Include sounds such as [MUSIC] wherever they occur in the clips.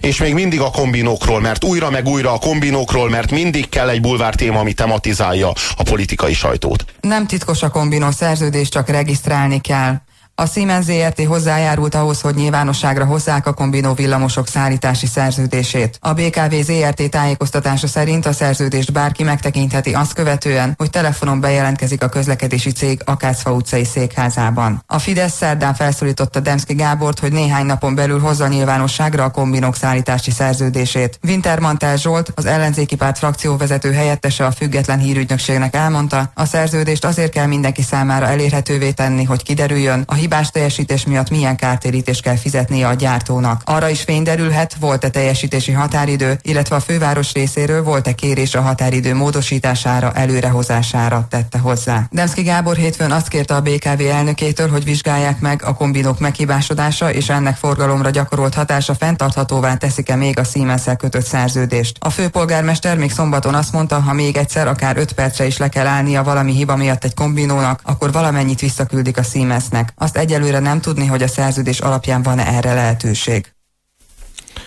És még mindig a kombinókról, mert újra meg újra a kombinókról, mert mindig kell egy bulvár téma, ami tematizálja a politikai sajtót. Nem titkos a kombinó szerződés, csak regisztrálni kell. A Siemens ZRT hozzájárult ahhoz, hogy nyilvánosságra hozzák a kombinó villamosok szállítási szerződését. A BKV ZRT tájékoztatása szerint a szerződést bárki megtekintheti azt követően, hogy telefonon bejelentkezik a közlekedési cég Akácfa utcai székházában. A Fidesz szerdán felszólította Demszki Gábort, hogy néhány napon belül hozza nyilvánosságra a kombinók szállítási szerződését. Wintermantel Zsolt, az ellenzéki párt frakcióvezető helyettese a független hírügynökségnek elmondta, a szerződést azért kell mindenki számára elérhetővé tenni, hogy kiderüljön, a hibás teljesítés miatt milyen kártérítést kell fizetnie a gyártónak. Arra is fény derülhet, volt-e teljesítési határidő, illetve a főváros részéről volt-e kérés a határidő módosítására, előrehozására tette hozzá. Demszki Gábor hétfőn azt kérte a BKV elnökétől, hogy vizsgálják meg a kombinók meghibásodása és ennek forgalomra gyakorolt hatása fenntarthatóvá teszik-e még a siemens kötött szerződést. A főpolgármester még szombaton azt mondta, ha még egyszer akár 5 percre is le kell állnia valami hiba miatt egy kombinónak, akkor valamennyit visszaküldik a Siemensnek. Azt egyelőre nem tudni, hogy a szerződés alapján van-e erre lehetőség.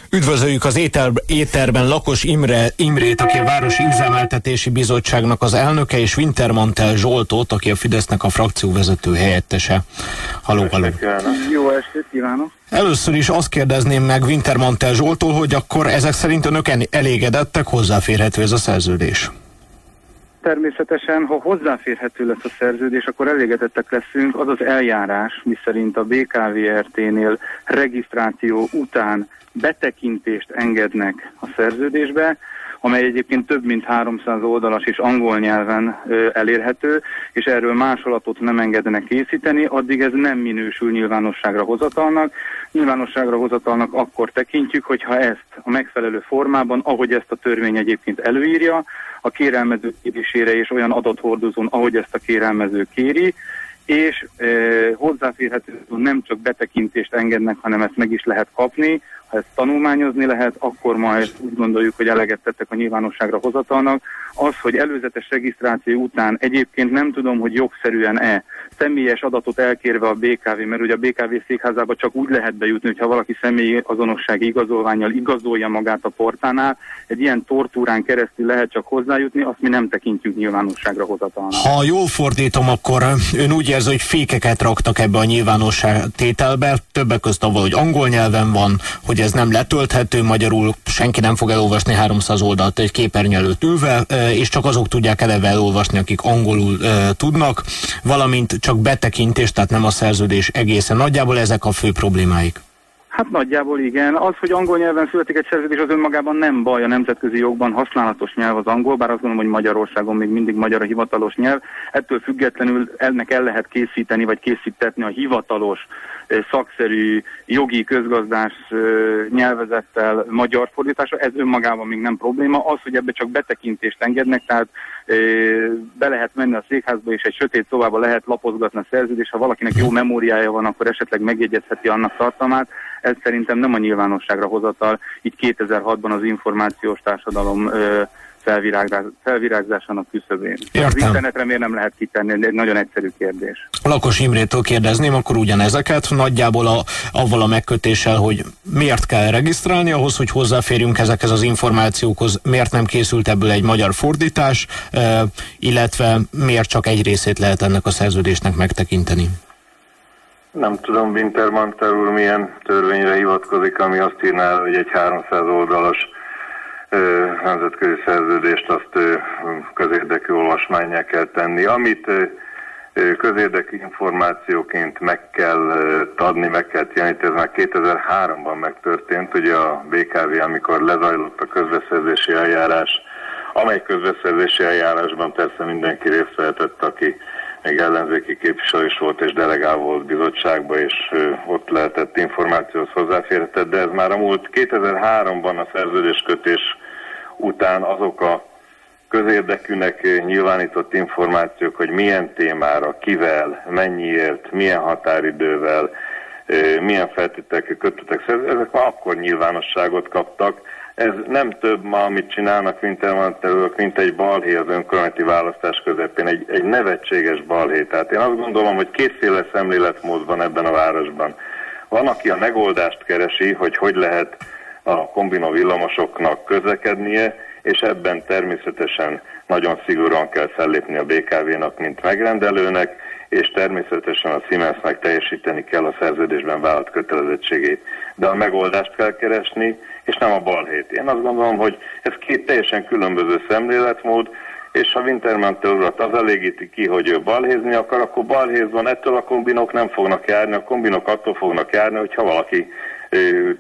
Üdvözöljük az éter, éterben Lakos Imre, Imrét, aki a Városi Üzemeltetési Bizottságnak az elnöke, és Wintermantel Zsoltót, aki a Fidesznek a frakcióvezető helyettese. Haló, haló. Jó estét kívánok! Először is azt kérdezném meg Wintermantel Zsoltól, hogy akkor ezek szerint önök elégedettek, hozzáférhető ez a szerződés? Természetesen, ha hozzáférhető lesz a szerződés, akkor elégedettek leszünk. Az az eljárás, miszerint a BKVRT-nél regisztráció után betekintést engednek a szerződésbe, amely egyébként több mint 300 oldalas és angol nyelven elérhető, és erről másolatot nem engednek készíteni, addig ez nem minősül nyilvánosságra hozatalnak. Nyilvánosságra hozatalnak akkor tekintjük, hogyha ezt a megfelelő formában, ahogy ezt a törvény egyébként előírja, a kérelmező kérésére és olyan adathordozón, ahogy ezt a kérelmező kéri, és e, hozzáférhető nem csak betekintést engednek, hanem ezt meg is lehet kapni, ha ezt tanulmányozni lehet, akkor majd úgy gondoljuk, hogy eleget tettek a nyilvánosságra hozatalnak. Az, hogy előzetes regisztráció után egyébként nem tudom, hogy jogszerűen-e személyes adatot elkérve a BKV, mert ugye a BKV székházába csak úgy lehet bejutni, hogyha valaki személyi azonossági igazolványjal igazolja magát a portánál, egy ilyen tortúrán keresztül lehet csak hozzájutni, azt mi nem tekintjük nyilvánosságra hozatalnak. Ha jól fordítom, akkor ön úgy érzi, hogy fékeket raktak ebbe a nyilvánosság tételbe, többek között avval, hogy angol nyelven van, hogy ez nem letölthető, magyarul senki nem fog elolvasni 300 oldalt egy képernyő előtt ülve, és csak azok tudják eleve elolvasni, akik angolul tudnak, valamint csak betekintés, tehát nem a szerződés egészen. Nagyjából ezek a fő problémáik. Hát nagyjából igen. Az, hogy angol nyelven születik egy szerződés, az önmagában nem baj. A nemzetközi jogban használatos nyelv az angol, bár azt gondolom, hogy Magyarországon még mindig magyar a hivatalos nyelv. Ettől függetlenül ennek el lehet készíteni, vagy készítetni a hivatalos, szakszerű, jogi, közgazdás nyelvezettel magyar fordítása. Ez önmagában még nem probléma. Az, hogy ebbe csak betekintést engednek, tehát be lehet menni a székházba, és egy sötét szobába lehet lapozgatni a szerződést. Ha valakinek jó memóriája van, akkor esetleg megjegyezheti annak tartalmát ez szerintem nem a nyilvánosságra hozatal, így 2006-ban az információs társadalom felvirágzásának küszöbén. Az internetre miért nem lehet kitenni? Ez egy nagyon egyszerű kérdés. Lakos Imrétől kérdezném akkor ugyanezeket, nagyjából a, avval a megkötéssel, hogy miért kell regisztrálni ahhoz, hogy hozzáférjünk ezekhez az információkhoz, miért nem készült ebből egy magyar fordítás, illetve miért csak egy részét lehet ennek a szerződésnek megtekinteni. Nem tudom, Wintermantel úr milyen törvényre hivatkozik, ami azt írná, hogy egy 300 oldalas nemzetközi szerződést azt közérdekű olvasmányá kell tenni. Amit közérdekű információként meg kell adni, meg kell jeleníteni, ez már 2003-ban megtörtént, ugye a BKV, amikor lezajlott a közbeszerzési eljárás, amely közbeszerzési eljárásban persze mindenki részt vehetett, aki még ellenzéki képviselő is volt, és delegál volt bizottságba, és ott lehetett információhoz hozzáférhetett, de ez már a múlt 2003-ban a szerződéskötés után azok a közérdekűnek nyilvánított információk, hogy milyen témára, kivel, mennyiért, milyen határidővel, milyen feltételekkel kötöttek, ezek már akkor nyilvánosságot kaptak, ez nem több ma, amit csinálnak wintermantelők, mint egy balhé az önkormányzati választás közepén, egy, egy nevetséges balhé. Tehát én azt gondolom, hogy kétféle szemléletmód van ebben a városban. Van, aki a megoldást keresi, hogy hogy lehet a kombinó villamosoknak közlekednie, és ebben természetesen nagyon szigorúan kell fellépni a BKV-nak, mint megrendelőnek, és természetesen a Siemensnek teljesíteni kell a szerződésben vállalt kötelezettségét. De a megoldást kell keresni, és nem a balhét. Én azt gondolom, hogy ez két teljesen különböző szemléletmód, és ha Wintermantel urat az elégíti ki, hogy ő balhézni akar, akkor balhézban ettől a kombinok nem fognak járni, a kombinok attól fognak járni, hogyha valaki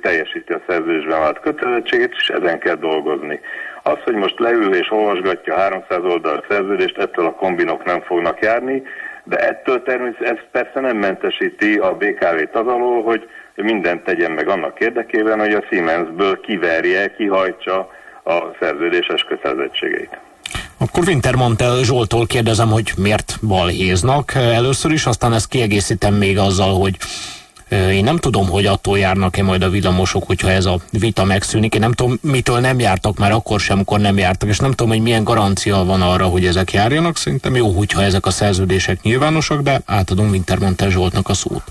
teljesíti a szerződésben vált kötelezettségét, és ezen kell dolgozni. Az, hogy most leül és olvasgatja 300 oldal szerződést, ettől a kombinok nem fognak járni, de ettől természetesen ez persze nem mentesíti a BKV-t az alól, hogy mindent tegyen meg annak érdekében, hogy a Siemensből kiverje, kihajtsa a szerződéses kötelezettségeit. Akkor Wintermantel Zsoltól kérdezem, hogy miért balhéznak először is, aztán ezt kiegészítem még azzal, hogy én nem tudom, hogy attól járnak-e majd a villamosok, hogyha ez a vita megszűnik. Én nem tudom, mitől nem jártak már akkor sem, amikor nem jártak, és nem tudom, hogy milyen garancia van arra, hogy ezek járjanak. Szerintem jó, hogyha ezek a szerződések nyilvánosak, de átadom Wintermantel Zsoltnak a szót.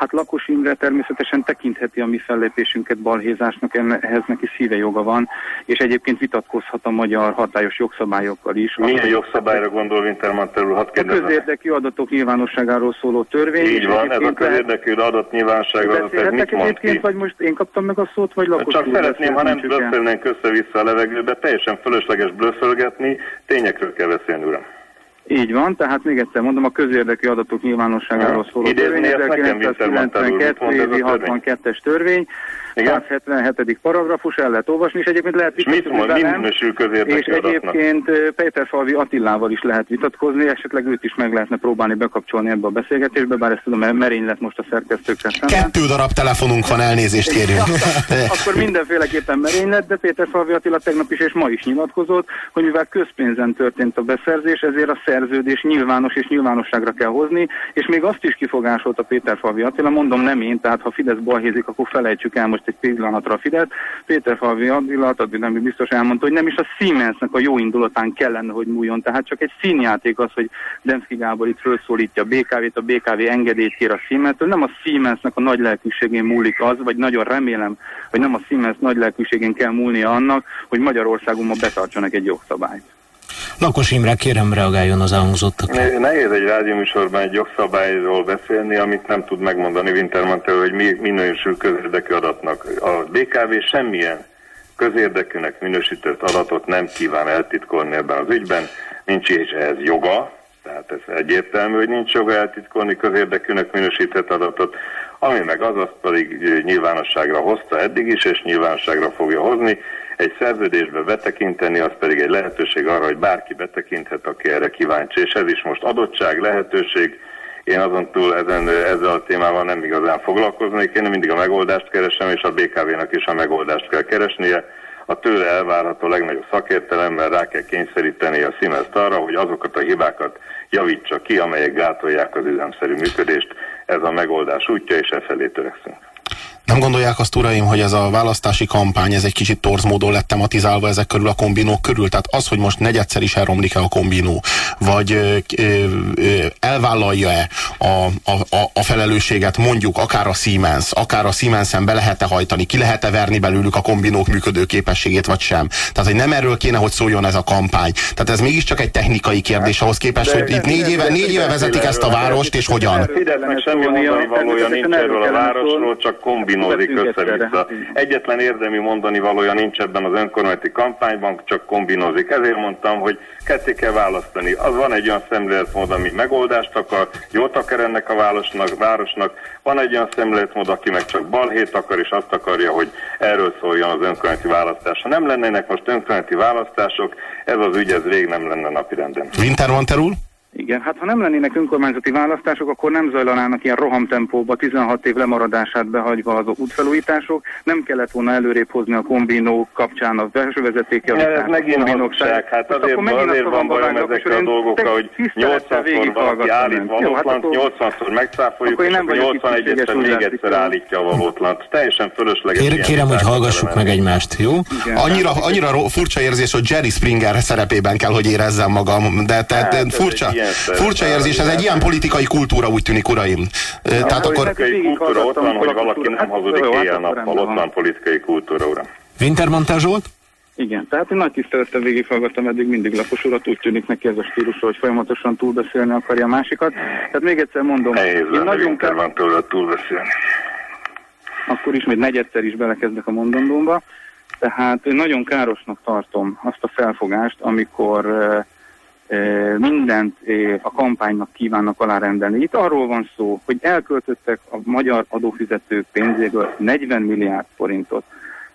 Hát Lakos Imre természetesen tekintheti a mi fellépésünket balhézásnak, ehhez neki szíve joga van, és egyébként vitatkozhat a magyar hatályos jogszabályokkal is. Milyen jogszabályra gondol Wintermantel úr? A közérdekű adatok nyilvánosságáról szóló törvény. Így van, ez a közérdekű adat nyilvánosságáról, ez mit mond ki? vagy most én kaptam meg a szót, vagy Lakos Csak szeretném, ha nem blöffelnénk össze-vissza a levegőbe, teljesen fölösleges blöfölgetni, tényekről kell beszélni, uram. Így van, tehát még egyszer mondom, a közérdekű adatok nyilvánosságáról szóló törvény, 1992 évi 62-es törvény, 177. paragrafus, el lehet olvasni, és egyébként lehet vitatkozni velem, és egyébként Péterfalvi Attilával is lehet vitatkozni, esetleg őt is meg lehetne próbálni bekapcsolni ebbe a beszélgetésbe, bár ezt tudom, merény lett most a szerkesztőkre szemben. Kettő darab telefonunk van, elnézést kérjünk. [LAUGHS] Akkor mindenféleképpen merény lett, de Péterfalvi Attila tegnap is és ma is nyilatkozott, hogy mivel közpénzen történt a beszerzés, ezért a szerződés nyilvános és nyilvánosságra kell hozni, és még azt is kifogásolta Péterfalvi Attila, mondom nem én, tehát ha Fidesz balhézik, akkor felejtsük el most egy pillanatra a Fidesz. Péter Falvi Attila, nem biztos elmondta, hogy nem is a Siemensnek a jó indulatán kellene, hogy múljon. Tehát csak egy színjáték az, hogy Demszki Gábor itt felszólítja a BKV-t, a BKV engedélyt kér a Siemens-től. Nem a Siemensnek a nagy lelkűségén múlik az, vagy nagyon remélem, hogy nem a Siemens nagy lelkűségén kell múlnia annak, hogy Magyarországon ma betartsanak egy jogszabályt. Lakos Imre, kérem reagáljon az elhangzottak. Nehéz egy rádióműsorban egy jogszabályról beszélni, amit nem tud megmondani Wintermantel, hogy mi minősül közérdekű adatnak. A BKV semmilyen közérdekűnek minősített adatot nem kíván eltitkolni ebben az ügyben, nincs is ehhez joga, tehát ez egyértelmű, hogy nincs joga eltitkolni közérdekűnek minősített adatot, ami meg az, azt pedig nyilvánosságra hozta eddig is, és nyilvánosságra fogja hozni. Egy szerződésbe betekinteni, az pedig egy lehetőség arra, hogy bárki betekinthet, aki erre kíváncsi, és ez is most adottság, lehetőség. Én azon túl ezen, ezzel a témával nem igazán foglalkoznék, én mindig a megoldást keresem, és a BKV-nak is a megoldást kell keresnie. A tőle elvárható legnagyobb szakértelemmel rá kell kényszeríteni a siemens arra, hogy azokat a hibákat javítsa ki, amelyek gátolják az üzemszerű működést. Ez a megoldás útja, és e felé törekszünk. Nem gondolják azt, uraim, hogy ez a választási kampány, ez egy kicsit torz módon lett tematizálva ezek körül a kombinók körül? Tehát az, hogy most negyedszer is elromlik-e a kombinó, vagy ö, ö, elvállalja-e a, a, a felelősséget mondjuk akár a Siemens, akár a Siemensen be lehet-e hajtani, ki lehet-e verni belőlük a kombinók működő képességét, vagy sem. Tehát, hogy nem erről kéne, hogy szóljon ez a kampány. Tehát ez mégiscsak egy technikai kérdés ahhoz képest, hogy itt négy éve, négy éve vezetik ezt a várost, és hogyan? Fidesznek semmi mondani valója nincs erről a városról, csak kombinó kombinózik össze-vissza. Egyetlen érdemi mondani valója nincs ebben az önkormányzati kampányban, csak kombinózik. Ezért mondtam, hogy ketté kell választani. Az van egy olyan szemléletmód, ami megoldást akar, jót akar ennek a városnak, városnak. Van egy olyan szemléletmód, aki meg csak balhét akar, és azt akarja, hogy erről szóljon az önkormányzati választás. Ha nem lennének most önkormányzati választások, ez az ügy, ez rég nem lenne napirenden. Wintermantel úr? Igen, hát ha nem lennének önkormányzati választások, akkor nem zajlanának ilyen rohamtempóba 16 év lemaradását behagyva az útfelújítások, nem kellett volna előrébb hozni a kombinó kapcsán a belső vezetékjavítás. Ez megint hazugság, hát azért, azért van bajom ezekkel a dolgokkal, hogy 80-szor valaki állít valótlant, 80-szor megcáfoljuk, és akkor 81-szer még egyszer állítja a valótlant. Teljesen fölösleges. Kér, kérem, hogy hallgassuk meg egymást, jó? Annyira, annyira furcsa érzés, hogy Jerry Springer szerepében kell, hogy érezzem magam, de tehát hát, furcsa, furcsa érzés, ez egy ilyen politikai kultúra, úgy tűnik, uraim. Tehát akkor... Politikai kultúra ott van, hogy valaki nem hazudik éjjel-nappal, ott van politikai kultúra, uram. Wintermantel Zsolt? Igen, tehát én nagy tisztelettel végighallgattam eddig mindig lapos urat, úgy tűnik neki ez a stílus, hogy folyamatosan túlbeszélni akarja a másikat. Tehát még egyszer mondom, Nehéz én nagyon kell... van tőle túlbeszélni. Akkor ismét negyedszer is belekezdek a mondandómba. Tehát én nagyon károsnak tartom azt a felfogást, amikor mindent a kampánynak kívánnak alárendelni. Itt arról van szó, hogy elköltöttek a magyar adófizetők pénzéből 40 milliárd forintot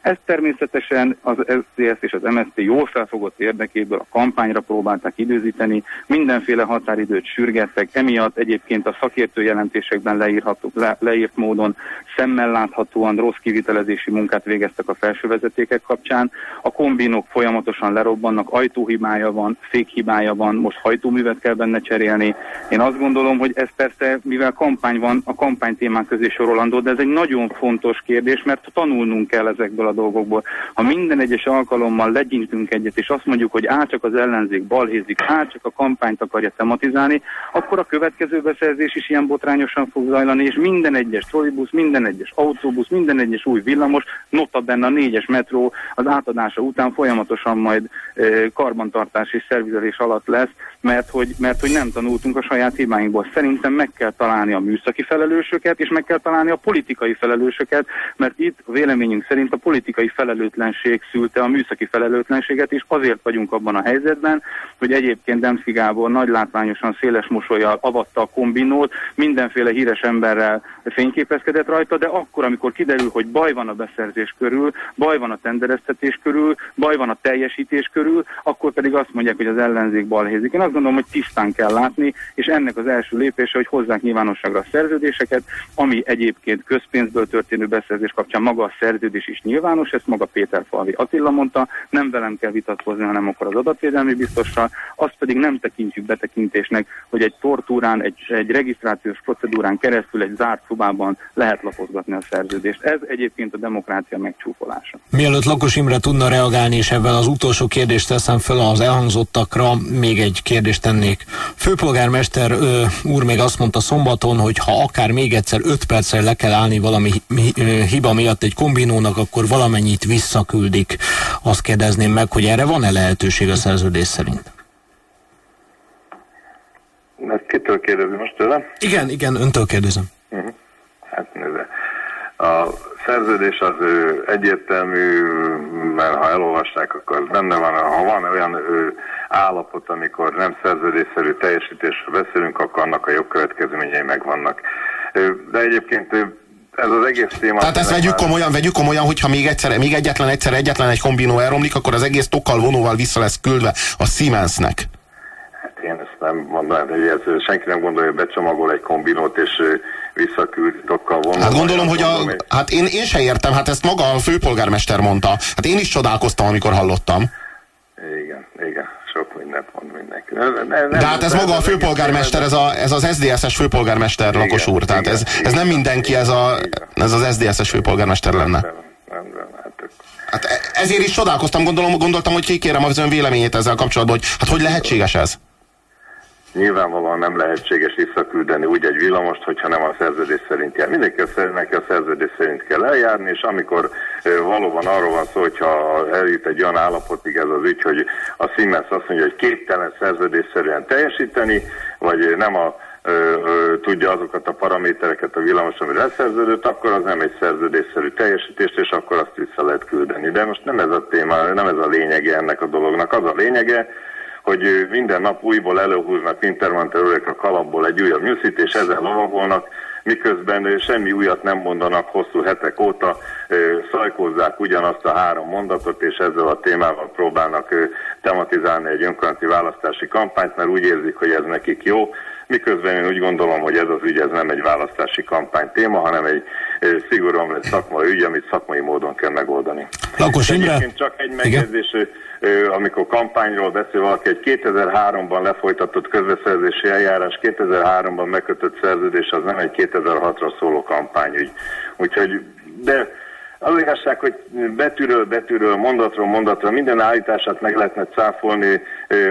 ez természetesen az SZDSZ és az MSZP jól felfogott érdekéből a kampányra próbálták időzíteni, mindenféle határidőt sürgettek, emiatt egyébként a szakértő jelentésekben leírható, le, leírt módon szemmel láthatóan rossz kivitelezési munkát végeztek a felsővezetékek kapcsán. A kombinok folyamatosan lerobbannak, ajtóhibája van, fékhibája van, most hajtóművet kell benne cserélni. Én azt gondolom, hogy ez persze, mivel kampány van, a kampány témák közé sorolandó, de ez egy nagyon fontos kérdés, mert tanulnunk kell ezekből a dolgokból. Ha minden egyes alkalommal legyintünk egyet, és azt mondjuk, hogy át csak az ellenzék balhézik, át csak a kampányt akarja tematizálni, akkor a következő beszerzés is ilyen botrányosan fog zajlani, és minden egyes trollibusz, minden egyes autóbusz, minden egyes új villamos, nota benne a négyes metró az átadása után folyamatosan majd e, karbantartás és szervizelés alatt lesz, mert hogy, mert hogy nem tanultunk a saját hibáinkból. Szerintem meg kell találni a műszaki felelősöket, és meg kell találni a politikai felelősöket, mert itt véleményünk szerint a politikai politikai felelőtlenség szülte a műszaki felelőtlenséget, és azért vagyunk abban a helyzetben, hogy egyébként Demszki Gábor nagy látványosan széles mosolyjal avatta a kombinót, mindenféle híres emberrel fényképezkedett rajta, de akkor, amikor kiderül, hogy baj van a beszerzés körül, baj van a tendereztetés körül, baj van a teljesítés körül, akkor pedig azt mondják, hogy az ellenzék balhézik. Én azt gondolom, hogy tisztán kell látni, és ennek az első lépése, hogy hozzák nyilvánosságra a szerződéseket, ami egyébként közpénzből történő beszerzés kapcsán maga a szerződés is nyilván, nyilvános, ezt maga Péter Falvi Attila mondta, nem velem kell vitatkozni, hanem akkor az adatvédelmi biztossal, azt pedig nem tekintjük betekintésnek, hogy egy tortúrán, egy, egy regisztrációs procedúrán keresztül egy zárt szobában lehet lapozgatni a szerződést. Ez egyébként a demokrácia megcsúfolása. Mielőtt Lakos Imre tudna reagálni, és ebben az utolsó kérdést teszem fel az elhangzottakra, még egy kérdést tennék. Főpolgármester ö, úr még azt mondta szombaton, hogy ha akár még egyszer öt perccel le kell állni valami hiba miatt egy kombinónak, akkor valamennyit visszaküldik. Azt kérdezném meg, hogy erre van-e lehetőség a szerződés szerint? Mert kitől kérdezi most tőlem? Igen, igen, öntől kérdezem. Uh-huh. Hát nézze. A szerződés az ő, egyértelmű, mert ha elolvasták, akkor benne van. Ha van olyan ő, állapot, amikor nem szerződésszerű teljesítésről beszélünk, akkor annak a jogkövetkezményei megvannak. De egyébként ez az egész téma. Tehát ezt vegyük komolyan, vegyük komolyan, hogyha még egyszer, még egyetlen egyszer, egyetlen egy kombinó elromlik, akkor az egész tokkal vonóval vissza lesz küldve a Siemensnek. Hát én ezt nem mondom, hogy ez, senki nem gondolja, hogy becsomagol egy kombinót, és visszaküld tokkal vonóval. Hát gondolom, hogy a, hát én, én se értem, hát ezt maga a főpolgármester mondta. Hát én is csodálkoztam, amikor hallottam. Igen, Nem, De hát ez maga a főpolgármester, ez, a, ez az SZDSZ-es főpolgármester igen, lakos úr, tehát igen, ez, ez nem mindenki, ez, a, ez az SZDSZ-es főpolgármester lenne. Hát, hát e- ezért is csodálkoztam, gondolom, gondoltam, hogy kikérem az ön véleményét ezzel kapcsolatban, hogy hát hogy lehetséges ez? Nyilvánvalóan nem lehetséges visszaküldeni úgy egy villamost, hogyha nem a szerződés szerint jár. Mindenki a szerződés szerint kell eljárni, és amikor valóban arról van szó, hogyha eljut egy olyan állapotig ez az ügy, hogy a Siemens azt mondja, hogy képtelen szerződésszerűen teljesíteni, vagy nem a tudja azokat a paramétereket a villamos, ami leszerződött, akkor az nem egy szerződésszerű teljesítést, és akkor azt vissza lehet küldeni. De most nem ez a téma, nem ez a lényege ennek a dolognak. Az a lényege, hogy minden nap újból előhúznak Wintermantel a kalapból egy újabb nyuszit, és ezzel lovagolnak, miközben semmi újat nem mondanak hosszú hetek óta, szajkózzák ugyanazt a három mondatot, és ezzel a témával próbálnak tematizálni egy önkormányzati választási kampányt, mert úgy érzik, hogy ez nekik jó, miközben én úgy gondolom, hogy ez az ügy ez nem egy választási kampány téma, hanem egy szigorúan szakmai ügy, amit szakmai módon kell megoldani. Lakos Imre? Csak egy megjegyzés, amikor kampányról beszél valaki, egy 2003-ban lefolytatott közbeszerzési eljárás, 2003-ban megkötött szerződés, az nem egy 2006-ra szóló kampányügy. Úgyhogy, de az igazság, hogy betűről betűről, mondatról mondatra minden állítását meg lehetne cáfolni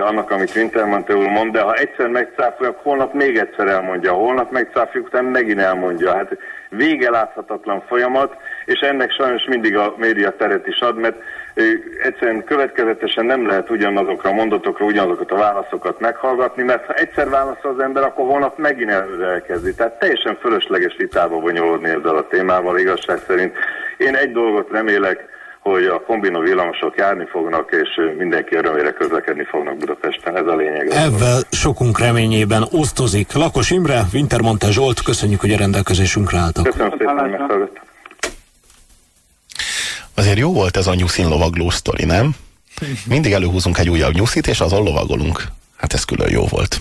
annak, amit Wintermantel úr mond, de ha egyszer megcáfoljuk, holnap még egyszer elmondja, holnap megcáfoljuk, utána megint elmondja. Hát vége láthatatlan folyamat, és ennek sajnos mindig a média teret is ad, mert egyszerűen következetesen nem lehet ugyanazokra a mondatokra ugyanazokat a válaszokat meghallgatni, mert ha egyszer válaszol az ember, akkor holnap megint elkezdi. Tehát teljesen fölösleges vitába bonyolódni ezzel a témával igazság szerint. Én egy dolgot remélek, hogy a kombinó villamosok járni fognak, és mindenki örömére közlekedni fognak Budapesten. Ez a lényeg. Ezzel sokunk reményében osztozik. Lakos Imre, Wintermonte Zsolt, köszönjük, hogy a rendelkezésünkre álltak. Köszönöm szépen, hogy. Azért jó volt ez a nyuszin lovagló sztori, nem? Mindig előhúzunk egy újabb nyuszit, és azon lovagolunk. Hát ez külön jó volt.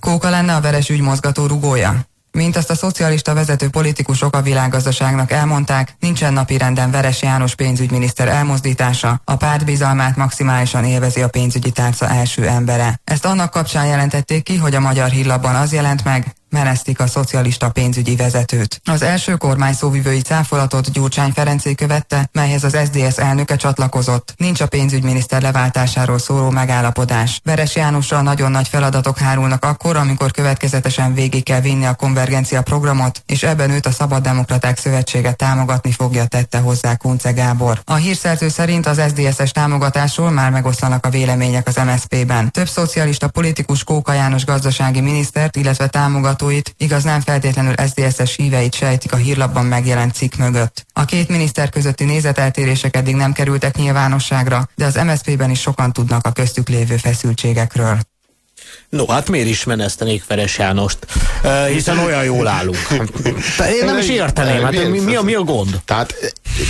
Kóka lenne a veres ügy mozgató rugója? Mint azt a szocialista vezető politikusok a világgazdaságnak elmondták, nincsen napirenden Veres János pénzügyminiszter elmozdítása, a párt bizalmát maximálisan élvezi a pénzügyi tárca első embere. Ezt annak kapcsán jelentették ki, hogy a Magyar Hírlapban az jelent meg, menesztik a szocialista pénzügyi vezetőt. Az első kormány szóvivői cáfolatot Gyurcsány Ferencé követte, melyhez az SDS elnöke csatlakozott. Nincs a pénzügyminiszter leváltásáról szóló megállapodás. Veres Jánosra nagyon nagy feladatok hárulnak akkor, amikor következetesen végig kell vinni a konvergencia programot, és ebben őt a Szabaddemokraták Szövetsége támogatni fogja, tette hozzá Kunce Gábor. A hírszerző szerint az SDS-es támogatásról már megoszlanak a vélemények az MSZP-ben. Több szocialista politikus Kóka János gazdasági minisztert, illetve támogató hallgatóit, igaz nem feltétlenül SZDSZ-es híveit sejtik a hírlapban megjelent cikk mögött. A két miniszter közötti nézeteltérések eddig nem kerültek nyilvánosságra, de az MSZP-ben is sokan tudnak a köztük lévő feszültségekről. No, hát miért is menesztenék Veres Jánost? Uh, hiszen olyan jól állunk. Én nem is érteném, hát mi, mi, a, mi a gond? Tehát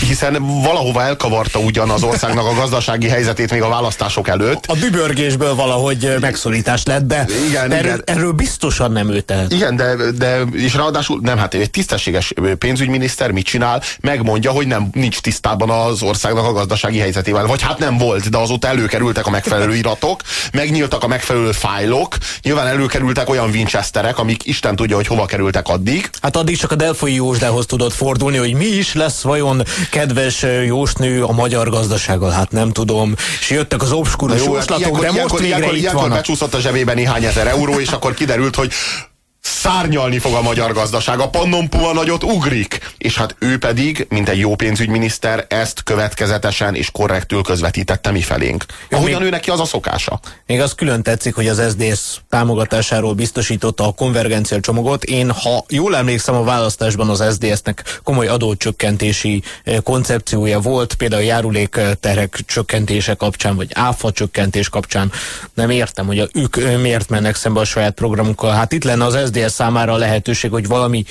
hiszen valahova elkavarta ugyan az országnak a gazdasági helyzetét még a választások előtt. A dübörgésből valahogy megszorítás lett, de igen, erről, igen. erről biztosan nem ő tehet. Igen, de, de és ráadásul nem, hát egy tisztességes pénzügyminiszter mit csinál? Megmondja, hogy nem nincs tisztában az országnak a gazdasági helyzetével. Vagy hát nem volt, de azóta előkerültek a megfelelő iratok, megnyíltak a megfelelő fájlok, nyilván előkerültek olyan Winchesterek, amik Isten tudja, hogy hova kerültek addig. Hát addig csak a Delfoi Józsdához tudott fordulni, hogy mi is lesz vajon kedves jósnő a magyar gazdasággal, hát nem tudom. És jöttek az obskurus jóslatok, de most ilyenkor, végre ilyenkor, itt ilyenkor becsúszott a zsebébe néhány ezer euró, és akkor kiderült, hogy szárnyalni fog a magyar gazdaság, a pannompua nagyot ugrik. És hát ő pedig, mint egy jó pénzügyminiszter, ezt következetesen és korrektül közvetítette mi felénk. Ahogyan még, ő neki az a szokása. Még az külön tetszik, hogy az SZDSZ támogatásáról biztosította a konvergencia csomagot. Én, ha jól emlékszem, a választásban az SZDSZ-nek komoly adócsökkentési eh, koncepciója volt, például a járulékterek csökkentése kapcsán, vagy áfa csökkentés kapcsán. Nem értem, hogy a, ők eh, miért mennek szembe a saját programukkal. Hát itt lenne az SZDSZ számára a lehetőség, hogy valami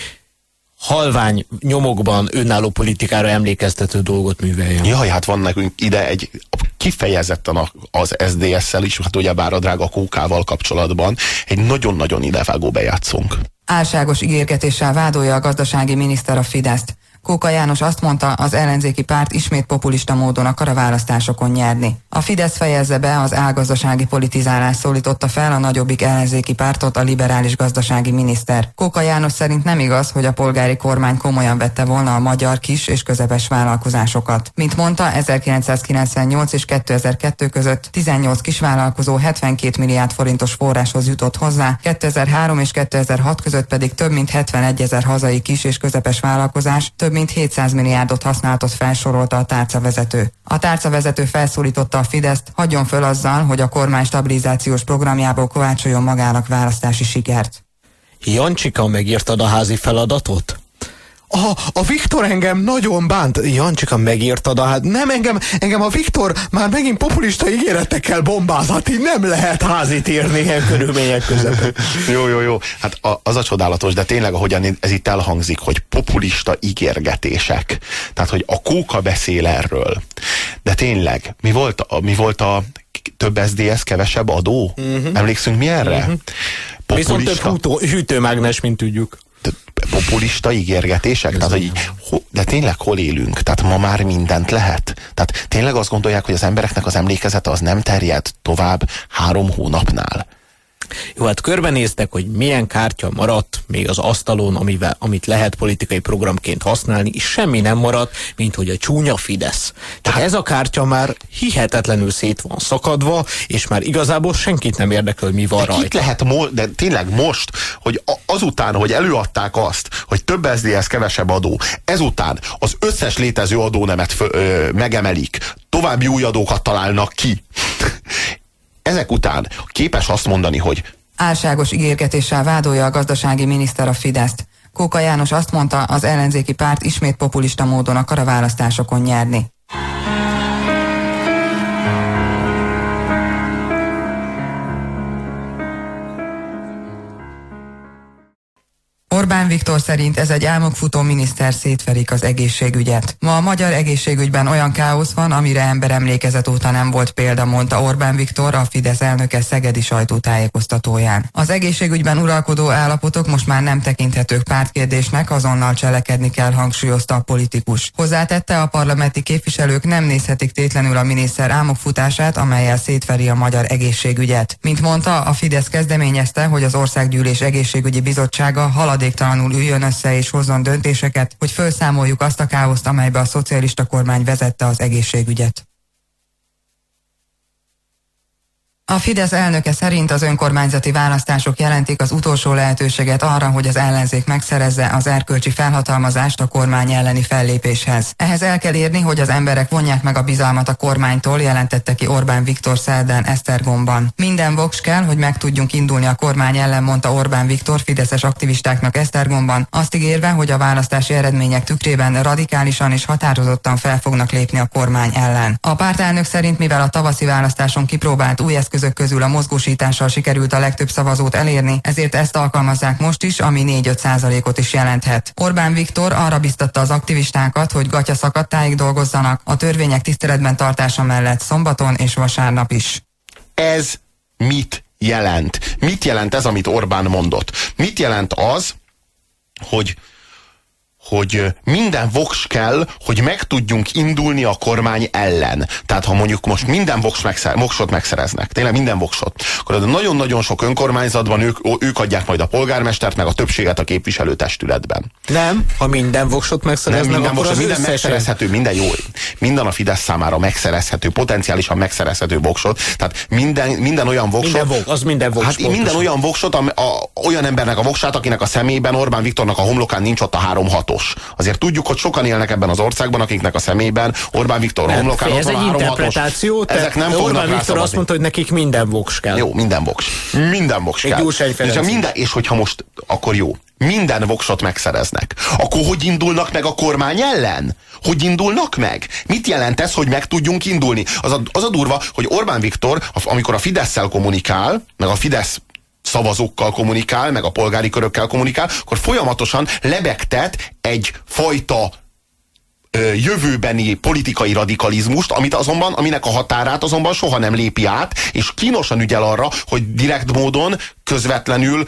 halvány nyomokban önálló politikára emlékeztető dolgot műveljen. Jaj, hát van nekünk ide egy kifejezetten az SDS-szel is, hát ugye bár a drága kókával kapcsolatban egy nagyon-nagyon idevágó bejátszunk. Álságos ígérgetéssel vádolja a gazdasági miniszter a Fideszt. Kóka János azt mondta, az ellenzéki párt ismét populista módon akar a választásokon nyerni. A Fidesz fejezze be az álgazdasági politizálás szólította fel a nagyobbik ellenzéki pártot a liberális gazdasági miniszter. Kóka János szerint nem igaz, hogy a polgári kormány komolyan vette volna a magyar kis és közepes vállalkozásokat. Mint mondta, 1998 és 2002 között 18 kisvállalkozó 72 milliárd forintos forráshoz jutott hozzá, 2003 és 2006 között pedig több mint 71 ezer hazai kis és közepes vállalkozás több mint 700 milliárdot használtott felsorolta a tárcavezető. A tárcavezető felszólította a Fideszt, hagyjon föl azzal, hogy a kormány stabilizációs programjából kovácsoljon magának választási sikert. Jancsika, megírtad a házi feladatot? A, a Viktor engem nagyon bánt. Jancsika, megírtad hát. Nem, engem, engem a Viktor már megint populista ígéretekkel bombáz. Hát így nem lehet házit írni ilyen körülmények között. [LAUGHS] jó, jó, jó. Hát a, az a csodálatos, de tényleg, ahogyan ez itt elhangzik, hogy populista ígérgetések. Tehát, hogy a kóka beszél erről. De tényleg, mi volt, a, mi volt a több SZDSZ, kevesebb adó? Uh-huh. Emlékszünk mi erre? Uh-huh. Populista. Viszont több hútó, hűtőmágnes, mint tudjuk populista ígérgetések? Tehát, hogy, de tényleg hol élünk? Tehát ma már mindent lehet? Tehát tényleg azt gondolják, hogy az embereknek az emlékezete az nem terjed tovább három hónapnál? Jó, hát körbenéztek, hogy milyen kártya maradt még az asztalon, amivel, amit lehet politikai programként használni, és semmi nem maradt, mint hogy a csúnya Fidesz. Tehát hát, ez a kártya már hihetetlenül szét van szakadva, és már igazából senkit nem érdekel, hogy mi van de rajta. lehet, mo- de tényleg most, hogy azután, hogy előadták azt, hogy több SZDSZ kevesebb adó, ezután az összes létező adónemet megemelik, további új adókat találnak ki ezek után képes azt mondani, hogy Álságos ígérgetéssel vádolja a gazdasági miniszter a Fideszt. Kóka János azt mondta, az ellenzéki párt ismét populista módon akar a választásokon nyerni. Orbán Viktor szerint ez egy álmokfutó miniszter szétverik az egészségügyet. Ma a magyar egészségügyben olyan káosz van, amire ember emlékezet óta nem volt példa, mondta Orbán Viktor, a Fidesz elnöke szegedi sajtótájékoztatóján. Az egészségügyben uralkodó állapotok most már nem tekinthetők pártkérdésnek, azonnal cselekedni kell, hangsúlyozta a politikus. Hozzátette, a parlamenti képviselők nem nézhetik tétlenül a miniszter álmokfutását, amelyel szétveri a magyar egészségügyet. Mint mondta, a Fidesz kezdeményezte, hogy az Országgyűlés Egészségügyi Bizottsága haladék maradéktalanul üljön össze és hozzon döntéseket, hogy felszámoljuk azt a káoszt, amelybe a szocialista kormány vezette az egészségügyet. A Fidesz elnöke szerint az önkormányzati választások jelentik az utolsó lehetőséget arra, hogy az ellenzék megszerezze az erkölcsi felhatalmazást a kormány elleni fellépéshez. Ehhez el kell érni, hogy az emberek vonják meg a bizalmat a kormánytól, jelentette ki Orbán Viktor szerdán Esztergomban. Minden voks kell, hogy meg tudjunk indulni a kormány ellen, mondta Orbán Viktor fideszes aktivistáknak Esztergomban, azt ígérve, hogy a választási eredmények tükrében radikálisan és határozottan fel fognak lépni a kormány ellen. A pártelnök szerint, mivel a tavaszi választáson kipróbált új eszköz eszközök közül a mozgósítással sikerült a legtöbb szavazót elérni, ezért ezt alkalmazzák most is, ami 4-5 százalékot is jelenthet. Orbán Viktor arra biztatta az aktivistákat, hogy gatya szakadtáig dolgozzanak a törvények tiszteletben tartása mellett szombaton és vasárnap is. Ez mit jelent? Mit jelent ez, amit Orbán mondott? Mit jelent az, hogy hogy minden voks kell, hogy meg tudjunk indulni a kormány ellen. Tehát ha mondjuk most minden voks megszer, voksot megszereznek, tényleg minden voksot, akkor nagyon-nagyon sok önkormányzatban ők, ők adják majd a polgármestert, meg a többséget a képviselőtestületben. Nem, ha minden voksot megszereznek, Nem, minden voksot, minden összesen. megszerezhető, minden jó. Minden a Fidesz számára megszerezhető, potenciálisan megszerezhető voksot. Tehát minden, minden olyan voksot. Minden vok, az minden voks. Hát minden olyan voksot, a, a, olyan embernek a voksát, akinek a szemében Orbán Viktornak a homlokán nincs ott a 3 6 hatos. Azért tudjuk, hogy sokan élnek ebben az országban, akiknek a szemében Orbán Viktor nem, homlokán ez egy interpretáció, Ezek nem Orbán Viktor azt mondta, hogy nekik minden voks kell. Jó, minden voks. Minden voks kell. És, minden, és hogyha most, akkor jó, minden voksot megszereznek. Akkor hogy indulnak meg a kormány ellen? Hogy indulnak meg? Mit jelent ez, hogy meg tudjunk indulni? Az a, az a durva, hogy Orbán Viktor, amikor a fidesz kommunikál, meg a Fidesz szavazókkal kommunikál, meg a polgári körökkel kommunikál, akkor folyamatosan lebegtet egy fajta jövőbeni politikai radikalizmust, amit azonban, aminek a határát azonban soha nem lépi át, és kínosan ügyel arra, hogy direkt módon, közvetlenül,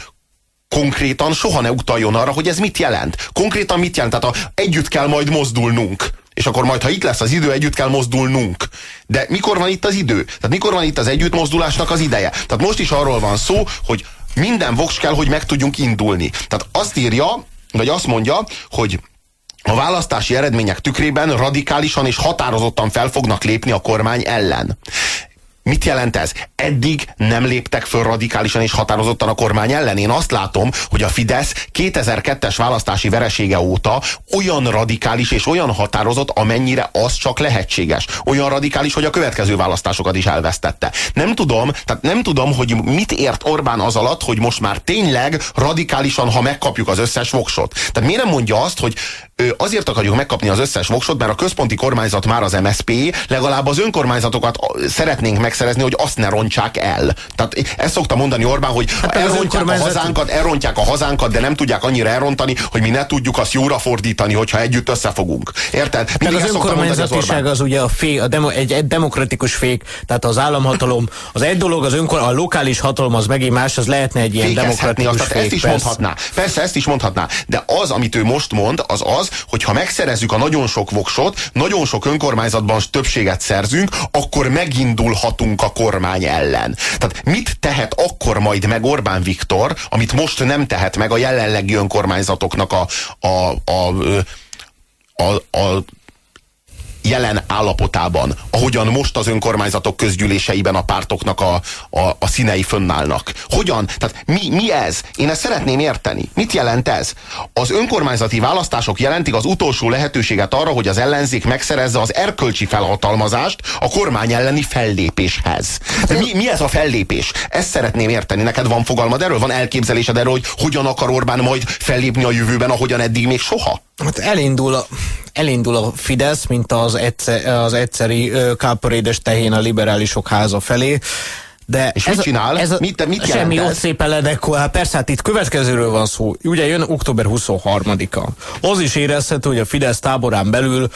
konkrétan soha ne utaljon arra, hogy ez mit jelent. Konkrétan mit jelent? Tehát a, együtt kell majd mozdulnunk. És akkor majd, ha itt lesz az idő, együtt kell mozdulnunk. De mikor van itt az idő? Tehát mikor van itt az együttmozdulásnak az ideje? Tehát most is arról van szó, hogy minden voks kell, hogy meg tudjunk indulni. Tehát azt írja, vagy azt mondja, hogy a választási eredmények tükrében radikálisan és határozottan fel fognak lépni a kormány ellen. Mit jelent ez? Eddig nem léptek föl radikálisan és határozottan a kormány ellen. Én azt látom, hogy a Fidesz 2002-es választási veresége óta olyan radikális és olyan határozott, amennyire az csak lehetséges. Olyan radikális, hogy a következő választásokat is elvesztette. Nem tudom, tehát nem tudom, hogy mit ért Orbán az alatt, hogy most már tényleg radikálisan, ha megkapjuk az összes voksot. Tehát miért nem mondja azt, hogy azért akarjuk megkapni az összes voksot, mert a központi kormányzat már az MSP, legalább az önkormányzatokat szeretnénk megszerezni, hogy azt ne rontsák el. Tehát ezt szokta mondani Orbán, hogy hát elrontják önkormányzat... a hazánkat, elrontják a hazánkat, de nem tudják annyira elrontani, hogy mi ne tudjuk azt jóra fordítani, hogyha együtt összefogunk. Érted? Mindig az önkormányzatiság az, az ugye a, fék, a demo, egy, egy demokratikus fék, tehát az államhatalom, az egy dolog, az önkor, a lokális hatalom az megint más, az lehetne egy ilyen demokratikus azt, fék. Ezt is persze. mondhatná. Persze, ezt is mondhatná. De az, amit ő most mond, az az, hogy ha megszerezzük a nagyon sok voksot, nagyon sok önkormányzatban többséget szerzünk, akkor megindulhatunk a kormány ellen. Tehát mit tehet akkor majd meg Orbán Viktor, amit most nem tehet meg a jelenlegi önkormányzatoknak a, a, a, a, a, a jelen állapotában, ahogyan most az önkormányzatok közgyűléseiben a pártoknak a, a, a színei fönnállnak. Hogyan? Tehát mi, mi ez? Én ezt szeretném érteni. Mit jelent ez? Az önkormányzati választások jelentik az utolsó lehetőséget arra, hogy az ellenzék megszerezze az erkölcsi felhatalmazást a kormány elleni fellépéshez. De mi, mi ez a fellépés? Ezt szeretném érteni. Neked van fogalmad erről? Van elképzelésed erről, hogy hogyan akar Orbán majd fellépni a jövőben, ahogyan eddig még soha? Hát elindul a, elindul a Fidesz, mint az, egyszer, az egyszeri káporédes tehén a liberálisok háza felé. De és ez mit csinál? Ez a, mit, mit semmi ott szépen ledekol. Hát persze, hát itt következőről van szó. Ugye jön október 23-a. Az is érezhető, hogy a Fidesz táborán belül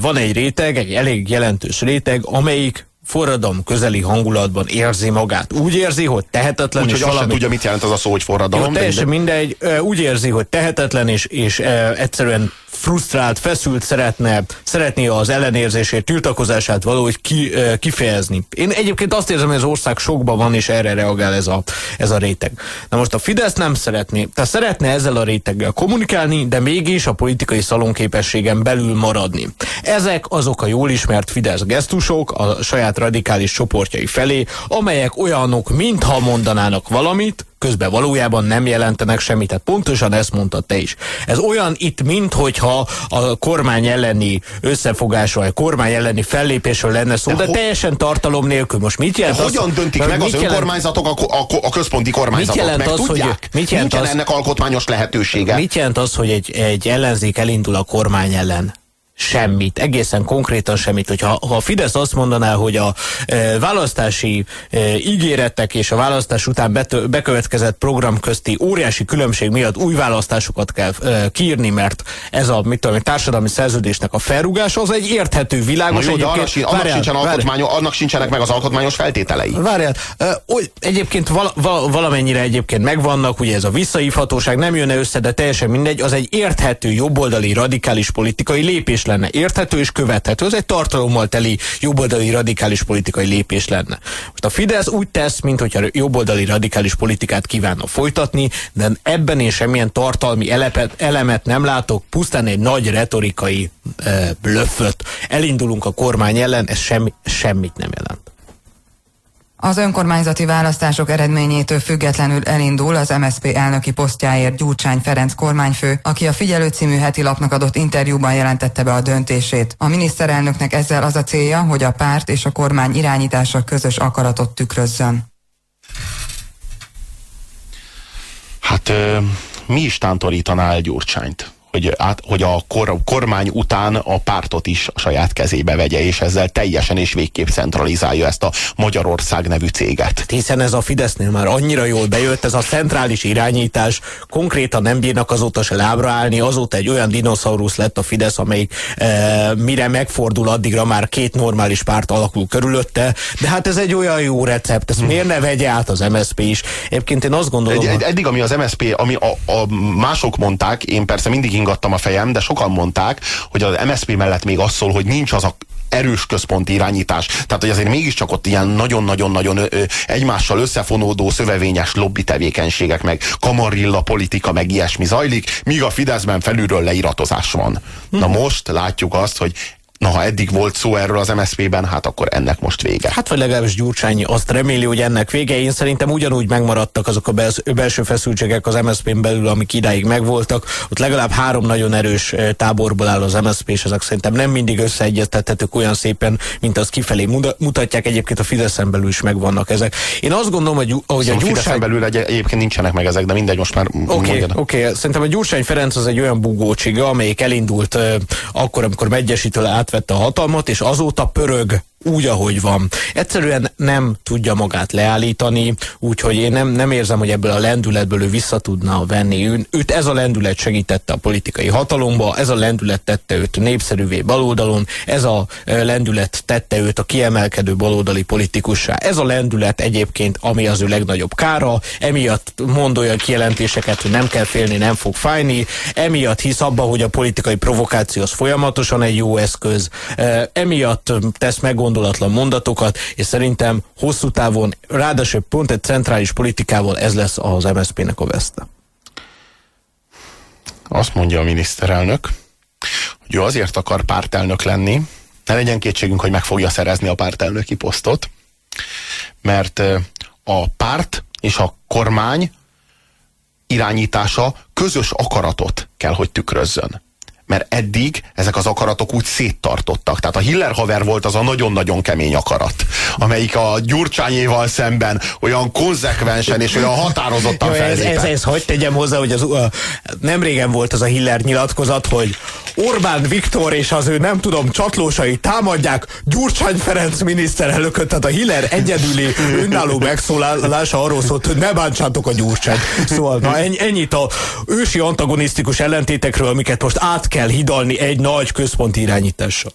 van egy réteg, egy elég jelentős réteg, amelyik forradalom közeli hangulatban érzi magát. Úgy érzi, hogy tehetetlen. Úgyhogy azt tudja, mit jelent az a szó, hogy forradalom. Jó, teljesen mindegy. Úgy érzi, hogy tehetetlen, és, és egyszerűen frusztrált, feszült szeretne, szeretné az ellenérzését, tiltakozását valahogy ki, kifejezni. Én egyébként azt érzem, hogy az ország sokban van, és erre reagál ez a, ez a réteg. Na most a Fidesz nem szeretné, tehát szeretne ezzel a réteggel kommunikálni, de mégis a politikai szalonképességen belül maradni. Ezek azok a jól ismert Fidesz gesztusok a saját radikális csoportjai felé, amelyek olyanok, mintha mondanának valamit, közben valójában nem jelentenek semmit. Tehát pontosan ezt mondtad te is. Ez olyan itt, minthogyha a kormány elleni összefogásról, a kormány elleni fellépésről lenne szó, de, de teljesen tartalom nélkül. Most mit jelent de az, hogyan döntik meg az önkormányzatok, a, a, a központi kormányzatok? Mit jelent meg az, tudják? Hogy, mit jelent Nincsen az, ennek alkotmányos lehetősége. Mit jelent az, hogy egy, egy ellenzék elindul a kormány ellen? Semmit, egészen konkrétan semmit. Hogyha ha a Fidesz azt mondaná, hogy a e, választási e, ígéretek és a választás után betö, bekövetkezett program közti óriási különbség miatt új választásokat kell e, kiírni, mert ez a mit tudom, társadalmi szerződésnek a felrúgás, az egy érthető világos. Jó, de annak, annak, sincsen alkotmányos, annak sincsenek meg az alkotmányos feltételei. Várjál, e, egyébként val, val, valamennyire egyébként megvannak, ugye ez a visszaívhatóság nem jönne össze, de teljesen mindegy, az egy érthető jobboldali radikális politikai lépés lenne. Érthető és követhető. Ez egy tartalommal teli jobboldali radikális politikai lépés lenne. Most a Fidesz úgy tesz, mintha jobboldali radikális politikát kívánna folytatni, de ebben én semmilyen tartalmi elepet, elemet nem látok, pusztán egy nagy retorikai e, blöfföt. Elindulunk a kormány ellen, ez semmi, semmit nem jelent. Az önkormányzati választások eredményétől függetlenül elindul az MSZP elnöki posztjáért Gyurcsány Ferenc kormányfő, aki a Figyelő című heti lapnak adott interjúban jelentette be a döntését. A miniszterelnöknek ezzel az a célja, hogy a párt és a kormány irányítása közös akaratot tükrözzön. Hát mi is tántorítaná el Gyurcsányt? Hogy, át, hogy a kor, kormány után a pártot is a saját kezébe vegye, és ezzel teljesen és végképp centralizálja ezt a Magyarország nevű céget. Hát hiszen ez a Fidesznél már annyira jól bejött, ez a centrális irányítás, konkrétan nem bírnak azóta se lábra állni, azóta egy olyan dinoszaurusz lett a Fidesz, amelyik e, mire megfordul, addigra már két normális párt alakul körülötte, de hát ez egy olyan jó recept, ezt miért ne vegye át az MSP is? Egyébként én azt gondolom... Egy, egy, eddig, ami az MSP, ami a, a mások mondták, én persze mindig ingattam a fejem, de sokan mondták, hogy az MSZP mellett még az szól, hogy nincs az a erős központi irányítás. Tehát, hogy azért mégiscsak ott ilyen nagyon-nagyon-nagyon egymással összefonódó szövevényes lobby tevékenységek, meg kamarilla politika, meg ilyesmi zajlik, míg a Fideszben felülről leiratozás van. Na most látjuk azt, hogy Na, ha eddig volt szó erről az MSZP-ben, hát akkor ennek most vége. Hát vagy legalábbis Gyurcsány azt reméli, hogy ennek vége. Én szerintem ugyanúgy megmaradtak azok a belső feszültségek az MSZP-n belül, amik idáig megvoltak. Ott legalább három nagyon erős táborból áll az MSZP, és ezek szerintem nem mindig összeegyeztethetők olyan szépen, mint az kifelé mutatják. Egyébként a Fideszen belül is megvannak ezek. Én azt gondolom, hogy, hogy szóval a Gyurcsány... belül egy, egyébként nincsenek meg ezek, de mindegy, most már Oké, okay, okay. szerintem a Gyurcsány Ferenc az egy olyan bugócsiga, amelyik elindult uh, akkor, amikor Megyesítől átvette a hatalmat, és azóta pörög úgy, ahogy van. Egyszerűen nem tudja magát leállítani, úgyhogy én nem, nem érzem, hogy ebből a lendületből ő vissza tudna venni. Ő, őt ez a lendület segítette a politikai hatalomba, ez a lendület tette őt népszerűvé baloldalon, ez a lendület tette őt a kiemelkedő baloldali politikussá. Ez a lendület egyébként, ami az ő legnagyobb kára, emiatt mond olyan kijelentéseket, hogy nem kell félni, nem fog fájni, emiatt hisz abba, hogy a politikai provokáció az folyamatosan egy jó eszköz, emiatt tesz meggondolni gondolatlan mondatokat, és szerintem hosszú távon, ráadásul pont egy centrális politikával ez lesz az MSZP-nek a veszte. Azt mondja a miniszterelnök, hogy ő azért akar pártelnök lenni, ne legyen kétségünk, hogy meg fogja szerezni a pártelnöki posztot, mert a párt és a kormány irányítása közös akaratot kell, hogy tükrözzön mert eddig ezek az akaratok úgy széttartottak. Tehát a Hiller haver volt az a nagyon-nagyon kemény akarat, amelyik a Gyurcsányéval szemben olyan konzekvensen és olyan határozottan ez, ez, ez, hogy tegyem hozzá, hogy az, uh, nem régen volt az a Hiller nyilatkozat, hogy Orbán Viktor és az ő nem tudom csatlósai támadják Gyurcsány Ferenc miniszterelnököt, tehát a Hiller egyedüli önálló megszólalása arról szólt, hogy ne bántsátok a Gyurcsányt. Szóval na ennyit a ősi antagonisztikus ellentétekről, amiket most át kell hidalni egy nagy központi irányítással.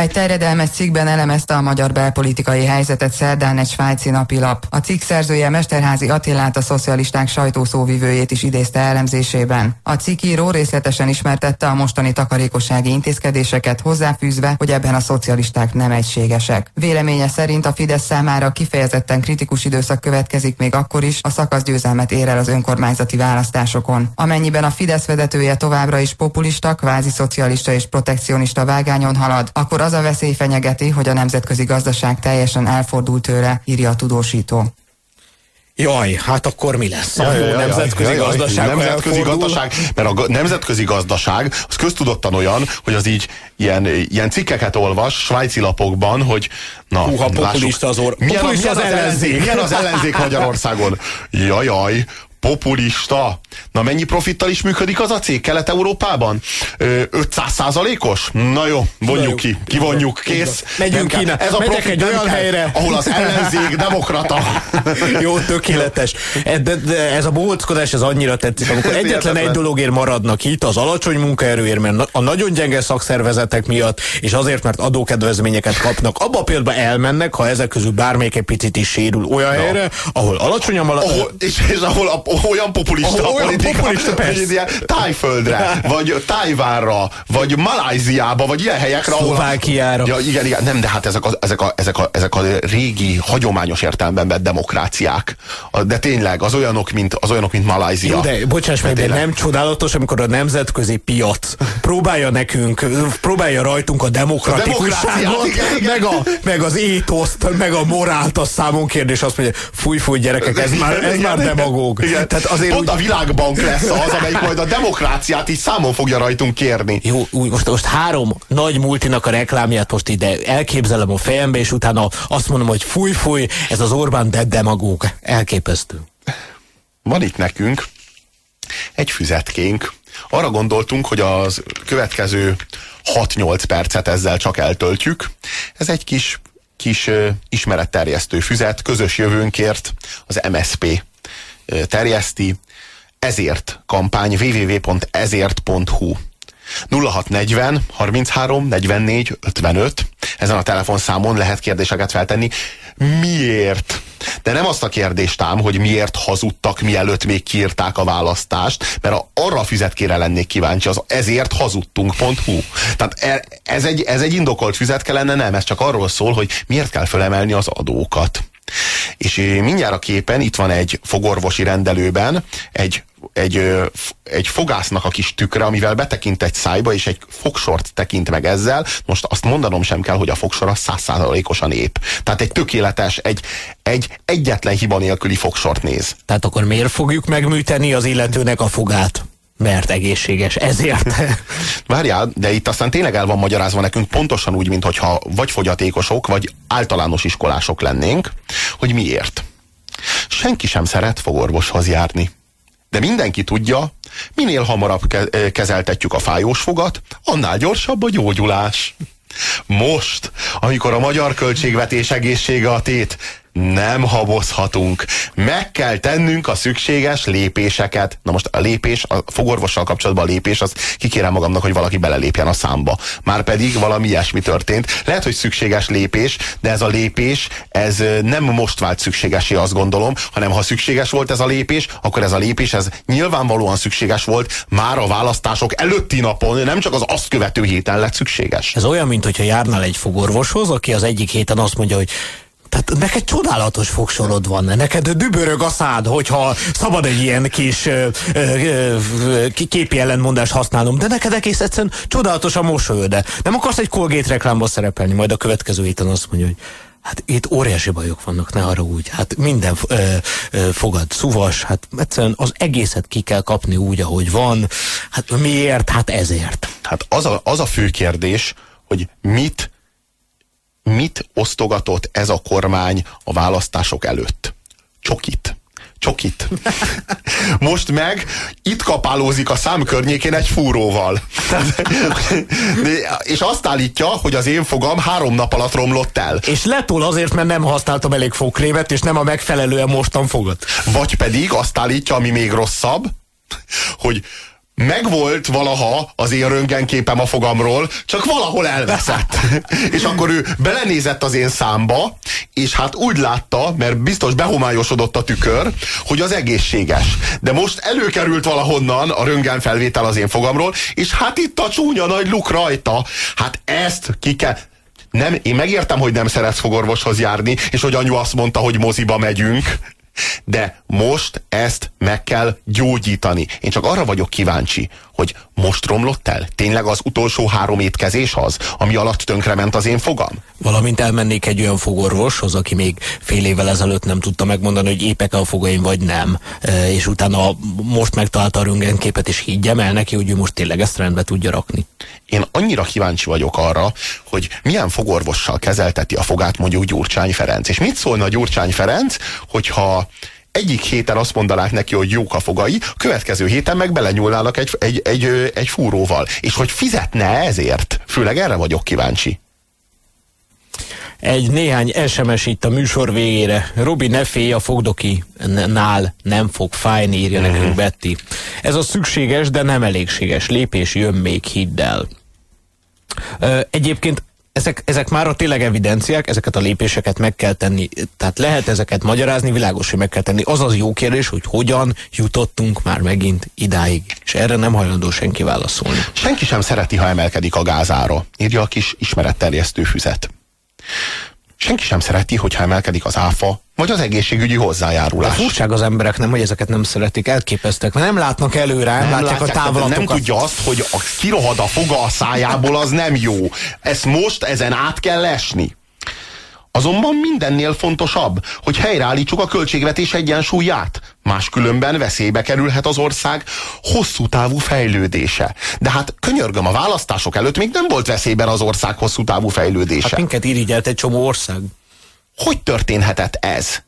Egy terjedelmes cikkben elemezte a magyar belpolitikai helyzetet szerdán egy svájci napilap. A cikk szerzője Mesterházi Attilát a szocialisták sajtószóvivőjét is idézte elemzésében. A cikkíró részletesen ismertette a mostani takarékossági intézkedéseket, hozzáfűzve, hogy ebben a szocialisták nem egységesek. Véleménye szerint a Fidesz számára kifejezetten kritikus időszak következik még akkor is, a szakaszgyőzelmet ér el az önkormányzati választásokon. Amennyiben a Fidesz vezetője továbbra is populista, kvázi szocialista és protekcionista vágányon halad, akkor az az a veszély fenyegeti, hogy a nemzetközi gazdaság teljesen elfordult tőle, írja a tudósító. Jaj, hát akkor mi lesz? A jaj, jaj, nemzetközi jaj, jaj, gazdaság. Nemzetközi gazdaság, mert a nemzetközi gazdaság az köztudottan olyan, hogy az így ilyen, ilyen cikkeket olvas svájci lapokban, hogy na, Húha, populista az, or... milyen, populista milyen az, az ellenzék. Milyen az ellenzék Magyarországon? Jajaj, populista. Na mennyi profittal is működik az a cég Kelet-Európában? 500 százalékos? Na jó, vonjuk ki, kivonjuk, kész. Megyünk ki, ez a profit egy olyan helyre, ahol az ellenzék demokrata. [LAUGHS] jó, tökéletes. E, de, de ez a bohóckodás, ez annyira tetszik, amikor egyetlen egy dologért maradnak itt, az alacsony munkaerőért, mert a nagyon gyenge szakszervezetek miatt, és azért, mert adókedvezményeket kapnak, abba például elmennek, ha ezek közül bármelyik egy picit is sérül olyan no. helyre, ahol alacsony a ahol, és, és ahol a olyan populista a politika, populista, hogy ilyen tájföldre, vagy Tájvárra, vagy Malajziába, vagy ilyen helyekre, Szlovákiára. Ja, igen, igen, nem, de hát ezek a, ezek a, ezek a, ezek a régi, hagyományos értelemben vett demokráciák. De tényleg, az olyanok, mint, az olyanok, mint Malajzia. Jó, de bocsáss meg, de, de nem csodálatos, amikor a nemzetközi piac próbálja nekünk, próbálja rajtunk a demokratikusságot, meg, a, meg az étoszt, meg a morált a számon kérdés, azt mondja, fúj, fúj gyerekek, ez már, ez már demagóg. Igen, tehát azért Pont úgy... a világbank lesz az, amelyik majd a demokráciát is számon fogja rajtunk kérni. Jó, úgy, most, most három nagy multinak a reklámját most ide elképzelem a fejembe, és utána azt mondom, hogy fúj, fúj, ez az Orbán de demagóg. Elképesztő. Van itt nekünk egy füzetkénk. Arra gondoltunk, hogy az következő 6-8 percet ezzel csak eltöltjük. Ez egy kis kis ismeretterjesztő füzet, közös jövőnkért az MSP terjeszti. Ezért kampány www.ezért.hu 0640 33 44 55 ezen a telefonszámon lehet kérdéseket feltenni. Miért? De nem azt a kérdést ám, hogy miért hazudtak, mielőtt még kiírták a választást, mert arra a füzetkére lennék kíváncsi, az ezért hazudtunk.hu. Tehát e, ez egy, ez egy indokolt füzetke lenne, nem, ez csak arról szól, hogy miért kell fölemelni az adókat. És mindjárt a képen itt van egy fogorvosi rendelőben egy egy, egy fogásznak a kis tükre, amivel betekint egy szájba, és egy fogsort tekint meg ezzel. Most azt mondanom sem kell, hogy a fogsor az százszázalékosan ép. Tehát egy tökéletes, egy, egy egyetlen hiba nélküli fogsort néz. Tehát akkor miért fogjuk megműteni az illetőnek a fogát? Mert egészséges, ezért. [LAUGHS] Várjál, de itt aztán tényleg el van magyarázva nekünk pontosan úgy, mintha vagy fogyatékosok, vagy általános iskolások lennénk, hogy miért. Senki sem szeret fogorvoshoz járni. De mindenki tudja, minél hamarabb kezeltetjük a fájós fogat, annál gyorsabb a gyógyulás. Most, amikor a magyar költségvetés egészsége a tét, nem habozhatunk. Meg kell tennünk a szükséges lépéseket. Na most a lépés, a fogorvossal kapcsolatban a lépés, az kikérem magamnak, hogy valaki belelépjen a számba. Már pedig valami ilyesmi történt. Lehet, hogy szükséges lépés, de ez a lépés, ez nem most vált szükségesé, azt gondolom, hanem ha szükséges volt ez a lépés, akkor ez a lépés, ez nyilvánvalóan szükséges volt már a választások előtti napon, nem csak az azt követő héten lett szükséges. Ez olyan, mint hogyha járnál egy fogorvoshoz, aki az egyik héten azt mondja, hogy tehát neked csodálatos fogsorod van, neked dübörög a szád, hogyha szabad egy ilyen kis ö, ö, képi ellentmondást használnom, de neked egész egyszerűen csodálatos a mosolyod, nem akarsz egy Colgate reklámba szerepelni, majd a következő héten azt mondja, hogy Hát itt óriási bajok vannak, ne arra úgy. Hát minden ö, ö, fogad szuvas, hát egyszerűen az egészet ki kell kapni úgy, ahogy van. Hát miért? Hát ezért. Hát az a, az a fő kérdés, hogy mit mit osztogatott ez a kormány a választások előtt? Csokit. Csokit. [LAUGHS] Most meg itt kapálózik a szám környékén egy fúróval. [LAUGHS] és azt állítja, hogy az én fogam három nap alatt romlott el. És letol azért, mert nem használtam elég fogkrémet, és nem a megfelelően mostan fogat. Vagy pedig azt állítja, ami még rosszabb, hogy megvolt valaha az én röntgenképem a fogamról, csak valahol elveszett. [LAUGHS] és akkor ő belenézett az én számba, és hát úgy látta, mert biztos behomályosodott a tükör, hogy az egészséges. De most előkerült valahonnan a röntgenfelvétel az én fogamról, és hát itt a csúnya nagy luk rajta. Hát ezt ki kell nem, én megértem, hogy nem szeretsz fogorvoshoz járni, és hogy anyu azt mondta, hogy moziba megyünk. De most ezt meg kell gyógyítani. Én csak arra vagyok kíváncsi, hogy most romlott el? Tényleg az utolsó három étkezés az, ami alatt tönkrement az én fogam? Valamint elmennék egy olyan fogorvoshoz, aki még fél évvel ezelőtt nem tudta megmondani, hogy épek a fogaim vagy nem, e, és utána most megtalálta a röntgenképet, és higgyem el neki, hogy ő most tényleg ezt rendbe tudja rakni. Én annyira kíváncsi vagyok arra, hogy milyen fogorvossal kezelteti a fogát mondjuk Gyurcsány Ferenc. És mit szólna Gyurcsány Ferenc, hogyha egyik héten azt mondanák neki, hogy jók a fogai, a következő héten meg belenyúlnának egy, egy, egy, egy fúróval. És hogy fizetne ezért? Főleg erre vagyok kíváncsi. Egy néhány SMS itt a műsor végére. Robi, ne félj, a fogdoki nál nem fog fájni, írja mm-hmm. nekünk Betty. Ez a szükséges, de nem elégséges lépés jön még, hidd el. Egyébként ezek, ezek már a tényleg evidenciák, ezeket a lépéseket meg kell tenni, tehát lehet ezeket magyarázni, világos, hogy meg kell tenni. Az az jó kérdés, hogy hogyan jutottunk már megint idáig, és erre nem hajlandó senki válaszolni. Senki sem szereti, ha emelkedik a gázára, írja a kis ismeretterjesztő füzet. Senki sem szereti, hogyha emelkedik az áfa, vagy az egészségügyi hozzájárulás. Furcság az emberek nem, hogy ezeket nem szeretik, elképesztek, mert nem látnak előre, nem, nem látják, látják a távlatokat. Nem tudja azt, hogy a kirohad a foga a szájából, az nem jó. Ezt most ezen át kell esni. Azonban mindennél fontosabb, hogy helyreállítsuk a költségvetés egyensúlyát. Máskülönben veszélybe kerülhet az ország hosszú távú fejlődése. De hát könyörgöm, a választások előtt még nem volt veszélyben az ország hosszú távú fejlődése. Hát minket irigyelt egy csomó ország. Hogy történhetett ez?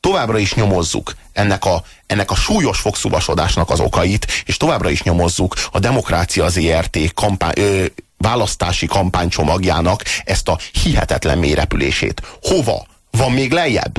Továbbra is nyomozzuk ennek a, ennek a súlyos fogszubasodásnak az okait, és továbbra is nyomozzuk a Demokrácia ZRT kampány, ö, választási kampánycsomagjának ezt a hihetetlen mélyrepülését. Hova? Van még lejjebb?